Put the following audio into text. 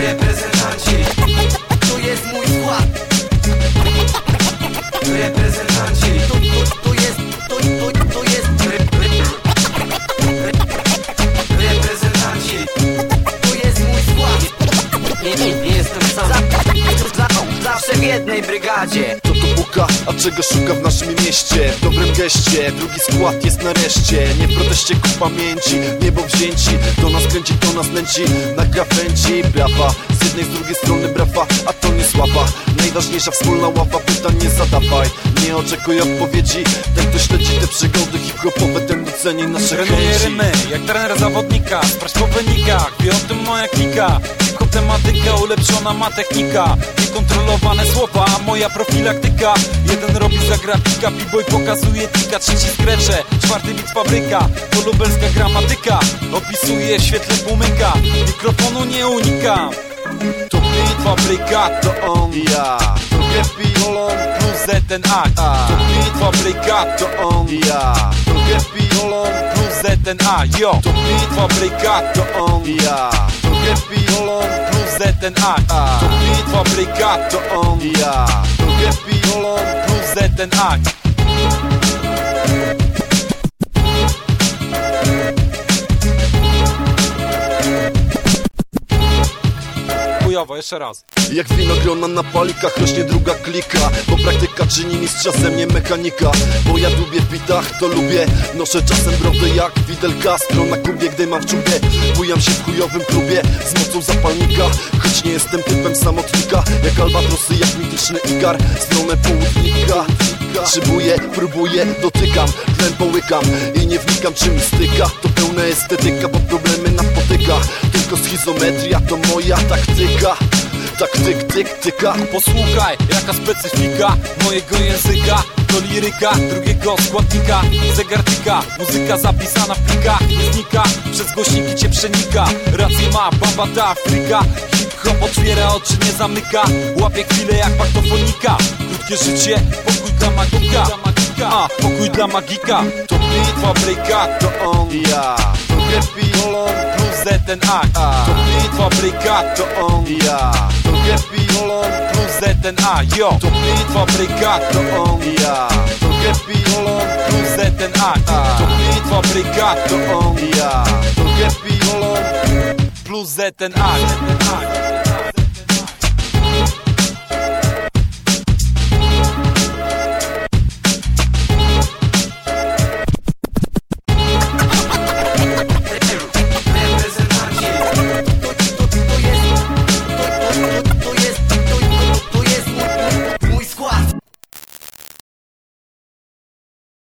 reprezentanci. Tu jest mój wkład Reprezentanci. Tu, tu, tu jest, tu, tu, tu jest Reprezentanci. Tu jest mój wkład Nie, nie, nie jestem sam. Zawsze w jednej brygadzie czego szuka w naszym mieście? W dobrym geście, drugi skład jest nareszcie. Nie w proteście ku pamięci, niebo wzięci. To nas kręci, to nas nęci, na krawędzi. Brawa, z jednej, z drugiej strony brawa, a to nie słaba Najważniejsza wspólna ława, pytań nie zadawaj. Nie oczekuj odpowiedzi, ten kto śledzi te przygody hip-hopowe Ten doceni nasze chęci. Rymy, jak trener zawodnika Sprawdź po wynikach, wie o tym moja klika. Tylko tematyka, ulepszona ma technika Niekontrolowane słowa, a moja profilaktyka. Jeden robi za grafika, b-boy pokazuje tika Trzeci skrecze, czwarty bit fabryka To lubelska gramatyka, opisuje w świetle płomyka Mikrofonu nie unika. To beat fabryka, to on. Ja, to happy, Kolon plus ZNA A. To beat fabryka, to on. Ja, to happy, Kolon plus ZNA, yo. To beat fabryka, to on. Ja, to happy, Kolon plus ZNA A. To beat fabryka, to on i ja, to happy, Kolon plus ZNA Chujowo, jeszcze raz. Jak winogrona na palikach rośnie druga klika. Bo praktyka czyni mistrza ze mnie mechanika. Bo ja lubię w bitach, to lubię. Noszę czasem brodę jak Fidel Castro Na kubie, gdy mam w czubie. Bujam się w chujowym klubie Z mocą zapalnika. Choć nie jestem typem samotnika. Jak albatrosy, jak mityczny Igar. Stronę południka Szybuję, próbuję, dotykam Tlen połykam i nie wnikam czy mi styka To pełna estetyka, bo problemy napotyka Tylko schizometria to moja taktyka tak tyk, tyk, tyka Posłuchaj, jaka specyfika mojego języka To liryka drugiego składnika Zegartyka, muzyka zapisana w plikach Nie znika, przez głośniki cię przenika Rację ma baba ta Afryka Hip-hop otwiera oczy, nie zamyka Łapie chwilę jak paktofonika Krótkie życie, dla magika A, pokój dla magika To beat fabryka, to on ja, to happy, Kolon plus ZNA A. To beat fabryka, to on ja, to happy, Kolon plus ZNA, yo. To beat fabryka, to on ja, to happy, Kolon plus ZNA A. To beat fabryka, to on ja, to happy, Kolon plus ZNA